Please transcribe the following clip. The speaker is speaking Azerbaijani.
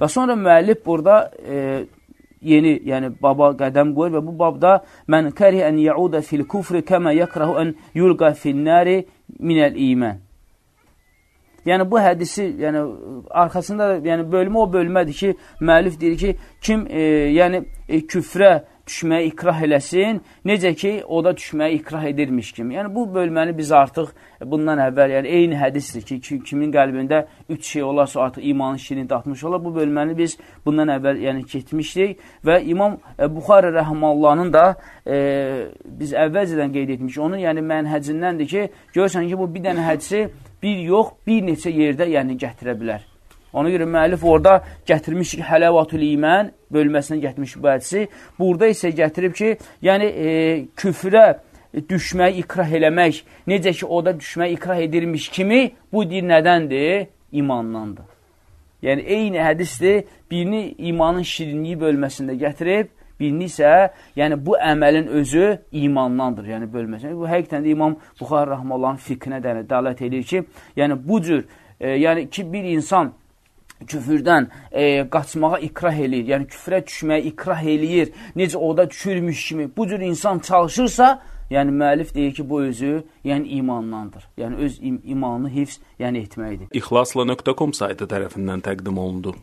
Və sonra müəllif burada e, yeni, yəni baba qədəm qoyur və bu babda mən kəri ən yauda fil kufri kəmə yəkrahu ən yulqa fil nəri minəl iman. Yəni bu hədisi, yəni arxasında yəni bölmə o bölmədir ki, müəllif deyir ki, kim e, yəni e, küfrə düşməyə ikrah eləsin, necə ki, o da düşməyə ikrah edirmiş kimi. Yəni, bu bölməni biz artıq bundan əvvəl, yəni eyni hədisdir ki, ki kimin qəlbində üç şey olarsa artıq imanın şirini datmış olar. Bu bölməni biz bundan əvvəl yəni, keçmişdik və İmam e, Buxarə Rəhmallahının da e, biz əvvəlcədən qeyd etmiş. Onun yəni mənhəcindəndir ki, görürsən ki, bu bir dənə hədisi bir yox, bir neçə yerdə yəni gətirə bilər. Ona görə müəllif orada gətirmiş hələvatul imən bölməsindən gətirmiş bu hədisi. Burada isə gətirib ki, yəni e, küfrə düşməyi ikrah eləmək, necə ki, o da düşməyi ikrah edilmiş kimi bu din nədəndir? İmandandır. Yəni, eyni hədisdir, birini imanın şirinliyi bölməsində gətirib, birini isə, yəni bu əməlin özü imandandır, yəni bölməsində. Bu həqiqətən də İmam Buxar Rəhməllahın fikrinə dələt edir ki, yəni bu cür, e, yəni ki, bir insan küfürdən e, qaçmağa ikrah eləyir, yəni küfrə düşməyə ikrah eləyir, necə oda düşürmüş kimi bu cür insan çalışırsa, yəni müəllif deyir ki, bu özü yəni imandandır. Yəni öz im imanını hifz yəni etməkdir. İxlasla.com saytı tərəfindən təqdim olundu.